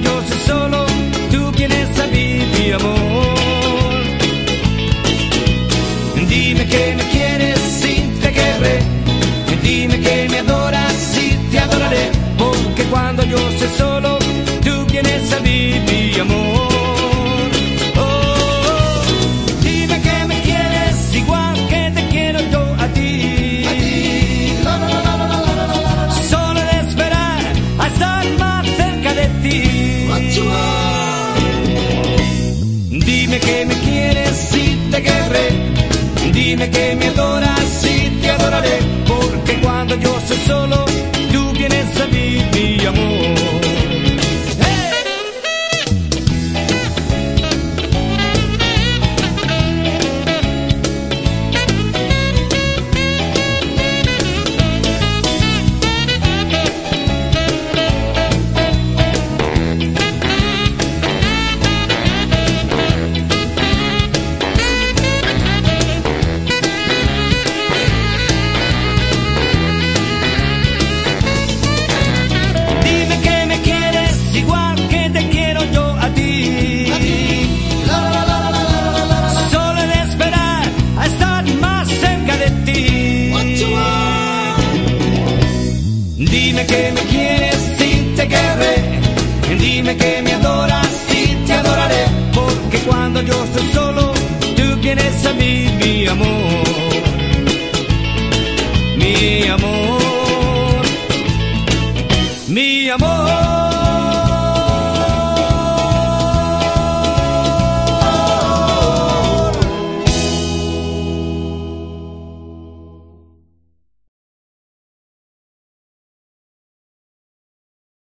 yo soy solo, tú vienes a mí, mi amor. Dime que me quieres, si te querré. Dime que me adoras, si te adoraré. Porque cuando yo soy solo, Que me quieres si te querré. Dime que me adoras si te adoraré. Porque cuando yo soy solo, Dime que me quieres si te querré. Dime que me adoras si te adoraré. Porque cuando yo estoy solo, tú vienes a mí, mi amor. Mi amor mi amor.